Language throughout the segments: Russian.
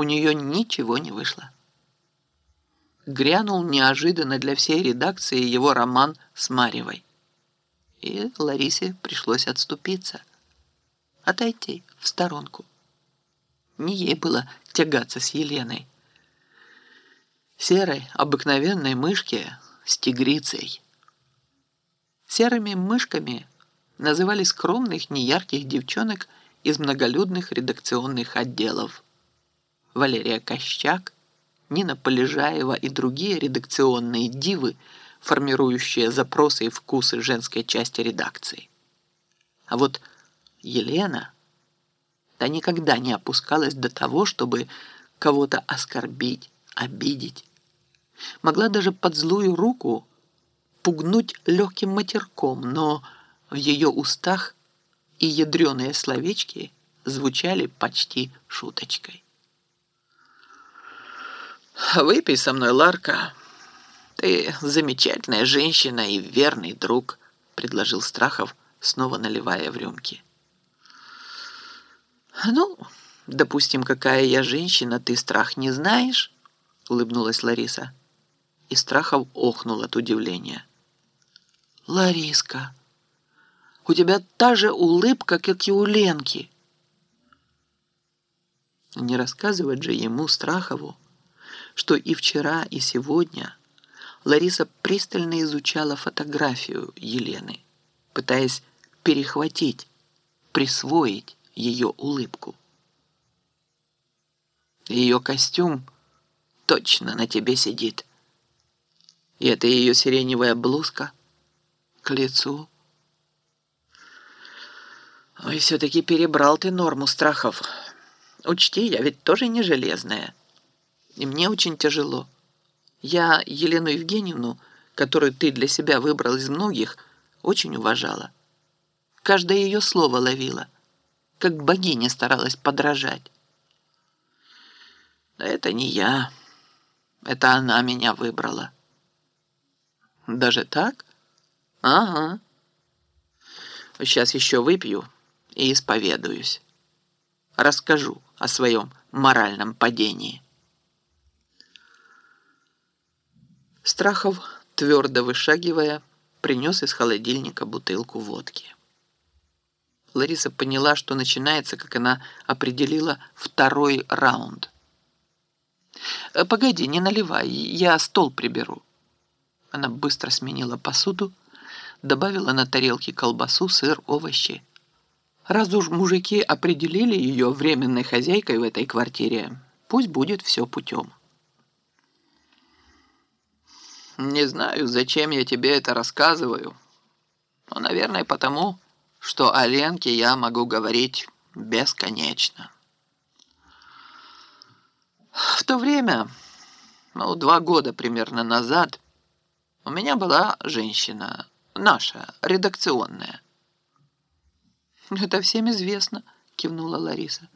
у нее ничего не вышло. Грянул неожиданно для всей редакции его роман с Марьевой. И Ларисе пришлось отступиться, отойти в сторонку. Не ей было тягаться с Еленой. Серой, обыкновенной мышке с тигрицей. Серыми мышками называли скромных, неярких девчонок из многолюдных редакционных отделов. Валерия Кощак, Нина Полежаева и другие редакционные дивы, формирующие запросы и вкусы женской части редакции. А вот Елена, та никогда не опускалась до того, чтобы кого-то оскорбить, обидеть. Могла даже под злую руку пугнуть легким матерком, но в ее устах и ядреные словечки звучали почти шуточкой. «Выпей со мной, Ларка. Ты замечательная женщина и верный друг», — предложил Страхов, снова наливая в рюмки. «Ну, допустим, какая я женщина, ты страх не знаешь?» — улыбнулась Лариса. И Страхов охнул от удивления. «Лариска, у тебя та же улыбка, как и у Ленки». Не рассказывать же ему, Страхову, что и вчера, и сегодня Лариса пристально изучала фотографию Елены, пытаясь перехватить, присвоить ее улыбку. Ее костюм точно на тебе сидит. И это ее сиреневая блузка — к лицу. Ой, все-таки перебрал ты норму страхов. Учти, я ведь тоже не железная. И мне очень тяжело. Я Елену Евгеньевну, которую ты для себя выбрал из многих, очень уважала. Каждое ее слово ловила, как богиня старалась подражать. это не я. Это она меня выбрала. Даже так? Ага. Сейчас еще выпью и исповедуюсь. Расскажу о своем моральном падении. Страхов, твердо вышагивая, принес из холодильника бутылку водки. Лариса поняла, что начинается, как она определила, второй раунд. «Э, «Погоди, не наливай, я стол приберу». Она быстро сменила посуду, добавила на тарелки колбасу, сыр, овощи. Раз уж мужики определили ее временной хозяйкой в этой квартире, пусть будет все путем. Не знаю, зачем я тебе это рассказываю, но, наверное, потому, что о Ленке я могу говорить бесконечно. В то время, ну, два года примерно назад, у меня была женщина, наша, редакционная». «Это всем известно», — кивнула Лариса.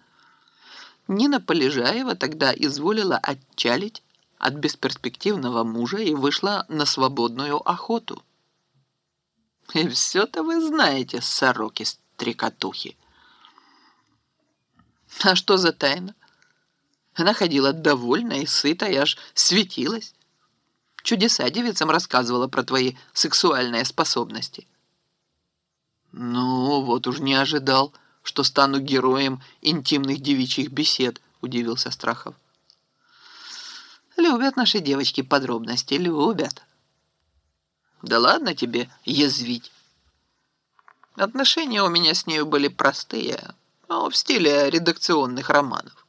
Нина Полежаева тогда изволила отчалить от бесперспективного мужа и вышла на свободную охоту. И все-то вы знаете, сороки-стрекотухи. А что за тайна? Она ходила довольная и сытая, аж светилась. Чудеса девицам рассказывала про твои сексуальные способности. Ну, вот уж не ожидал, что стану героем интимных девичьих бесед, удивился Страхов. Любят наши девочки подробности, любят. Да ладно тебе язвить. Отношения у меня с нею были простые, но в стиле редакционных романов.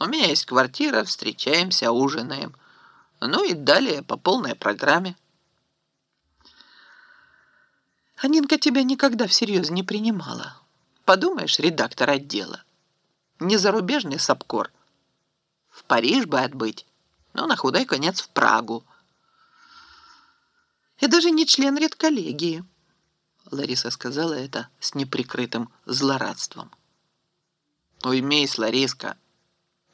У меня есть квартира, встречаемся, ужинаем – ну и далее по полной программе. Анинка тебя никогда всерьез не принимала. Подумаешь, редактор отдела. Не зарубежный сапкор. В Париж бы отбыть, но на худой конец в Прагу. И даже не член редколлегии. Лариса сказала это с неприкрытым злорадством. Уймись, Лариска.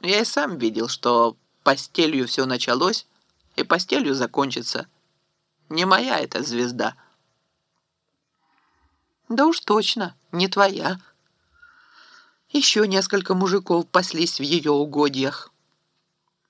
Я и сам видел, что постелью все началось, и постелью закончится. Не моя эта звезда. Да уж точно, не твоя. Еще несколько мужиков паслись в ее угодьях.